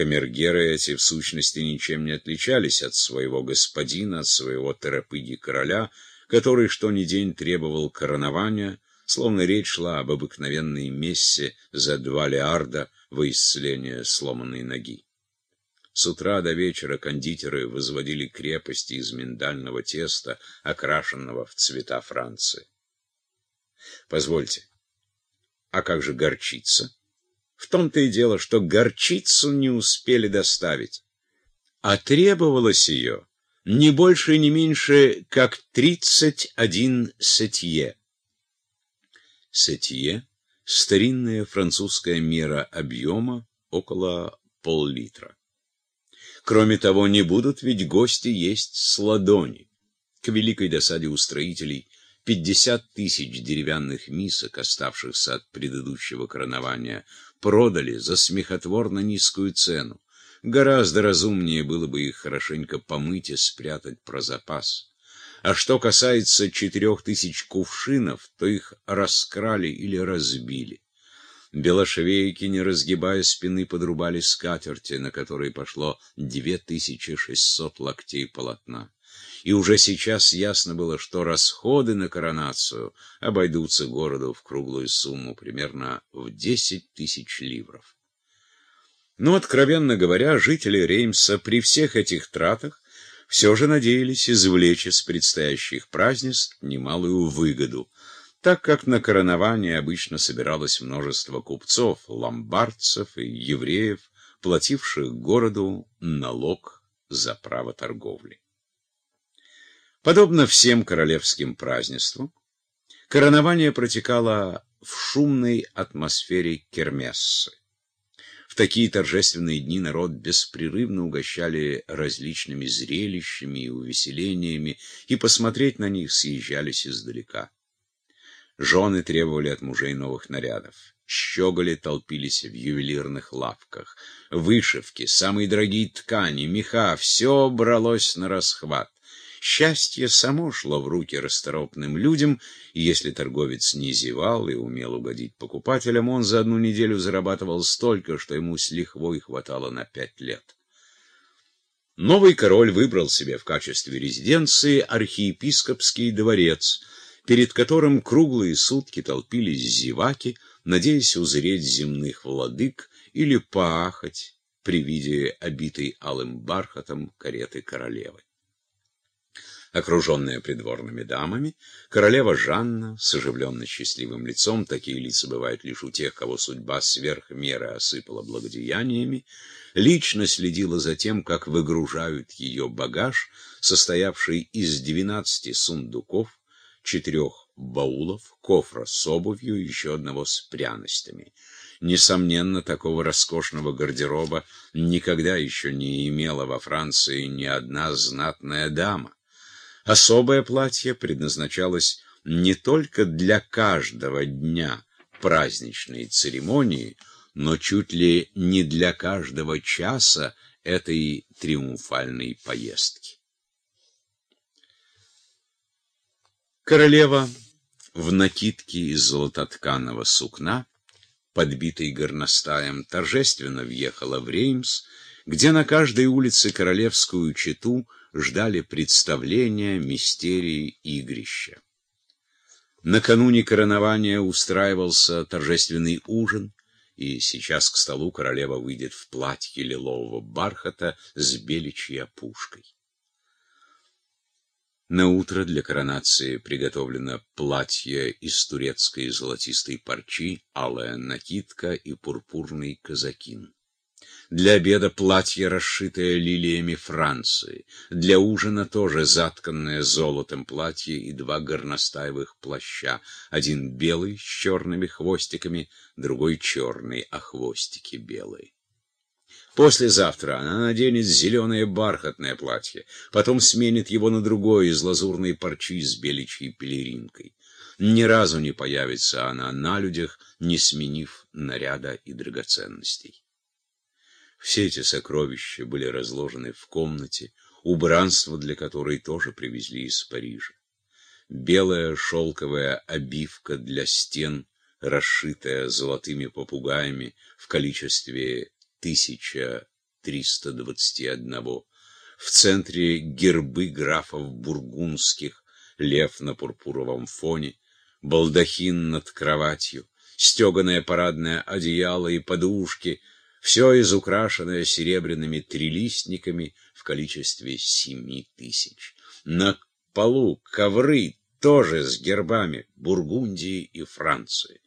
Камергеры эти в сущности ничем не отличались от своего господина, от своего терапыги короля, который что ни день требовал коронования, словно речь шла об обыкновенной мессе за два леарда во исцеление сломанной ноги. С утра до вечера кондитеры возводили крепости из миндального теста, окрашенного в цвета Франции. Позвольте, а как же горчица? В том-то и дело, что горчицу не успели доставить. А требовалось ее не больше и не меньше, как 31 сетье. Сетье — старинная французская мера объема около пол-литра. Кроме того, не будут ведь гости есть с ладони. К великой досаде у строителей пятьдесят тысяч деревянных мисок, оставшихся от предыдущего коронования, продали за смехотворно низкую цену. Гораздо разумнее было бы их хорошенько помыть и спрятать про запас. А что касается четырех тысяч кувшинов, то их раскрали или разбили. Белошвейки, не разгибая спины, подрубали скатерти, на которые пошло 2600 локтей полотна. И уже сейчас ясно было, что расходы на коронацию обойдутся городу в круглую сумму, примерно в 10 тысяч ливров. Но, откровенно говоря, жители Реймса при всех этих тратах все же надеялись извлечь из предстоящих празднеств немалую выгоду — так как на коронование обычно собиралось множество купцов, ломбардцев и евреев, плативших городу налог за право торговли. Подобно всем королевским празднествам, коронование протекало в шумной атмосфере кермессы. В такие торжественные дни народ беспрерывно угощали различными зрелищами и увеселениями, и посмотреть на них съезжались издалека. Жены требовали от мужей новых нарядов. Щеголи толпились в ювелирных лавках. Вышивки, самые дорогие ткани, меха — все бралось на расхват. Счастье само шло в руки расторопным людям, и если торговец не зевал и умел угодить покупателям, он за одну неделю зарабатывал столько, что ему с лихвой хватало на пять лет. Новый король выбрал себе в качестве резиденции архиепископский дворец — перед которым круглые сутки толпились зеваки, надеясь узреть земных владык или поахать при виде обитой алым бархатом кареты королевы. Окруженная придворными дамами, королева Жанна с оживленно счастливым лицом, такие лица бывают лишь у тех, кого судьба сверх меры осыпала благодеяниями, лично следила за тем, как выгружают ее багаж, состоявший из двенадцати сундуков, четырех баулов, кофра с обувью и еще одного с пряностями. Несомненно, такого роскошного гардероба никогда еще не имела во Франции ни одна знатная дама. Особое платье предназначалось не только для каждого дня праздничной церемонии, но чуть ли не для каждого часа этой триумфальной поездки. Королева в накидке из золототканого сукна, подбитой горностаем, торжественно въехала в Реймс, где на каждой улице королевскую чету ждали представления, мистерии, игрища. Накануне коронования устраивался торжественный ужин, и сейчас к столу королева выйдет в платье лилового бархата с беличьей опушкой. На утро для коронации приготовлено платье из турецкой золотистой парчи, алая накидка и пурпурный казакин. Для обеда платье, расшитое лилиями Франции. Для ужина тоже затканное золотом платье и два горностаевых плаща. Один белый с черными хвостиками, другой черный, а хвостики белые. Послезавтра она наденет зеленое бархатное платье, потом сменит его на другое из лазурной парчи с беличьей пелеринкой. Ни разу не появится она на людях, не сменив наряда и драгоценностей. Все эти сокровища были разложены в комнате, убранство для которой тоже привезли из Парижа. Белая шелковая обивка для стен, расшитая золотыми попугаями в количестве тысяча 321. В центре гербы графов бургундских, лев на пурпуровом фоне, балдахин над кроватью, стеганое парадное одеяло и подушки, все изукрашенное серебряными трилистниками в количестве семи тысяч. На полу ковры тоже с гербами Бургундии и Франции.